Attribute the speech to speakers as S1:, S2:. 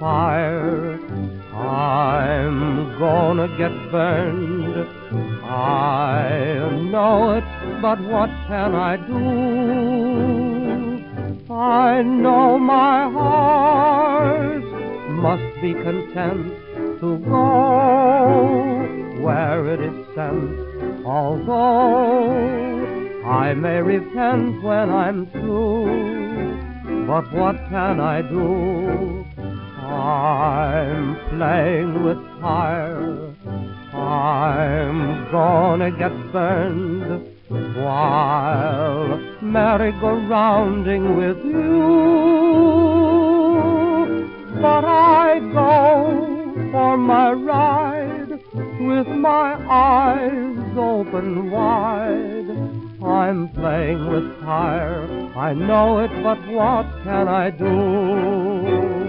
S1: fire. I'm gonna get burned. I know it, but what can I do? I know my heart must be content to go where it is sent, although I may repent when I'm through. But what can I do? I'm playing with fire. I'm gonna get burned while merry-go-rounding with you. But I go for my ride with my eyes open wide. I'm playing with fire. I know it, but what can I do?